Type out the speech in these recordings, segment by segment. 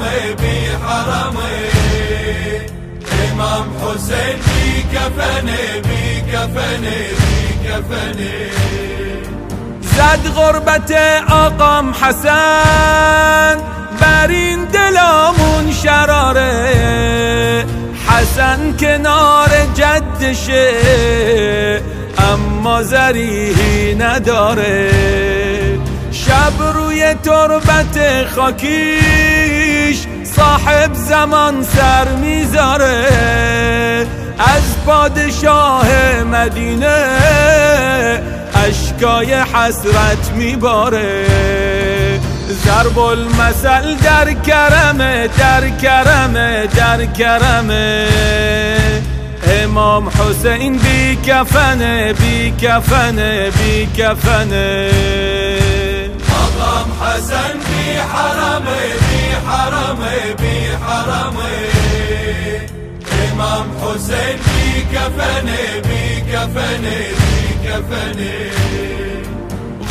حرمي بی کفنی حسين بكفني بكفني بكفني زد غربت آقام حسن بر این دلامون شراره. حسن کنار جدشه اما زریحی نداره. شب روی تربت خاکی صاحب زمان سر می‌ذاره. از پادشاه مدینه اشکای حسرت میباره. ضرب المثل در کرمه در کرمه در کرمه. امام حسین بی کفنه بی کفنه بی کفنه. حرمه. امام حسین کفنه بی کفنه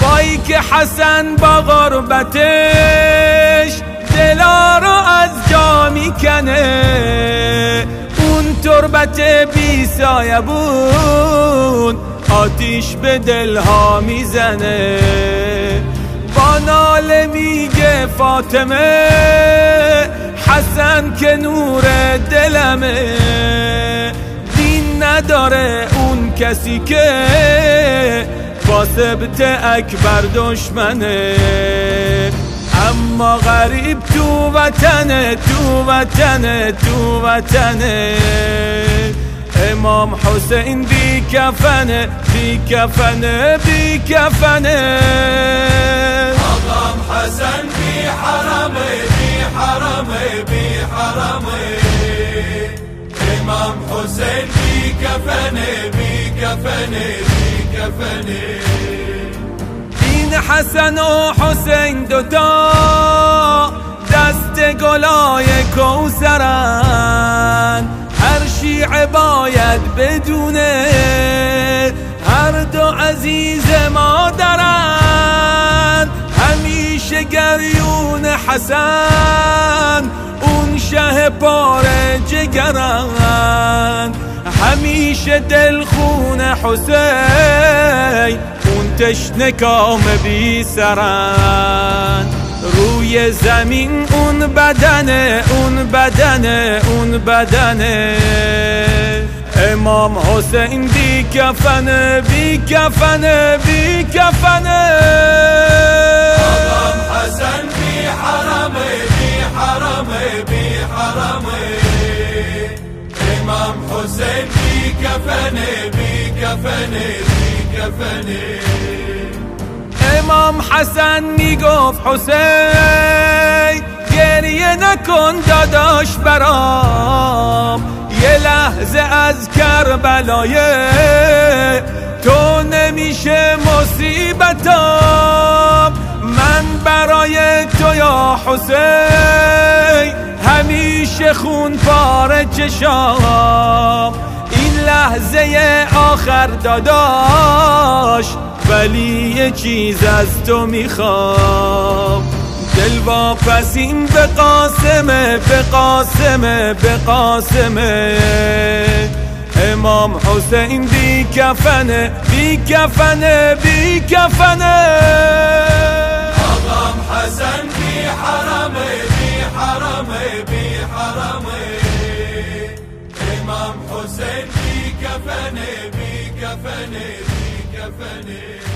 وای که حسن با غربتش دلا رو از جا می‌کنه. اون تربت بی سایه بود آتیش به دلها می‌زنه. با ناله میگه فاطمه حسن که نور دلمه دین نداره اون کسی که با اکبر دشمنه. اما غریب تو وطنه تو وطنه تو وطنه. امام حسین بی کفنه بی کفنه بی کفنه. آقام حسن بی حرمه بی حرمه بی حرمه. امام حسین بی کفنه بی کفنه بی کفنه. این حسن و حسین دوتا دست گلای کوسرن هر شیعه باید بدونه هر دو عزیز مادرن. همیشه گریون حسن اون شه پاره جگرن همیشه دلخون حسین اون تشنه کام بی سرن روی زمین اون بدنه اون بدنه اون بدنه. امام حسین بی کفنه بی کفنه بی کفنه. کفنه امام حسن می‌گفت حسین گریه نکن داداش برام یه لحظه از کربلای تو نمیشه مصیبتام. من برای تو یا حسین همیشه خون پاره چشام. این لحظه آخر داداش ولی یه چیز از تو می‌خوام. دل واپسین به قاسمه به قاسمه به قاسمه. امام حسین بی کفنه بی کفنه بی کفنه. آقام حسن بی حرمه بی حرمه بی حرمه. امام حسین كفني كفني.